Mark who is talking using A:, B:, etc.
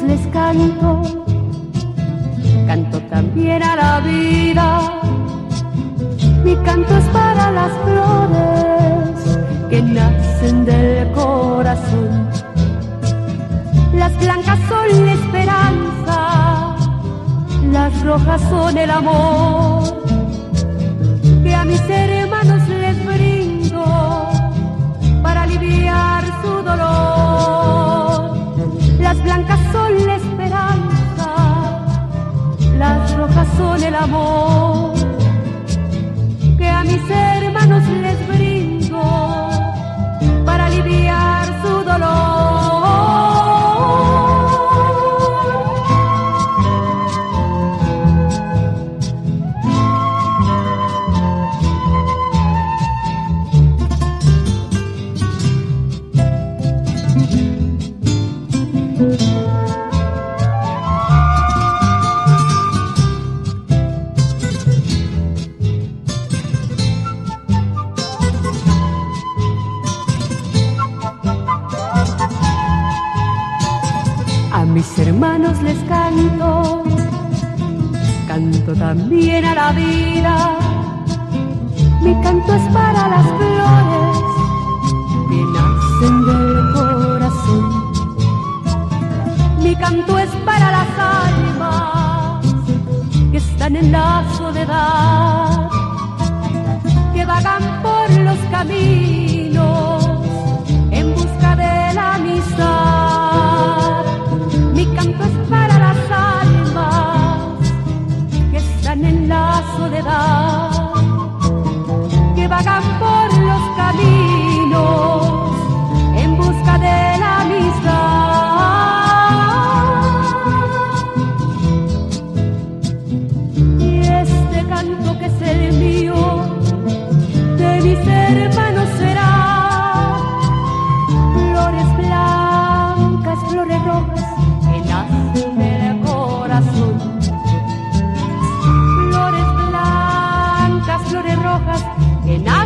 A: les canto, canto también a la vida. Mi canto es para las flores que nacen del corazón. Las blancas son la esperanza, las rojas son el amor que a mis hermanos les brindo Las blancas son la esperanza, las rojas son el amor mis hermanos les canto, canto también a la vida. Mi canto es para las flores que nacen del corazón. Mi canto es para las almas que están en la soledad, en la soledad, que vagan hojas en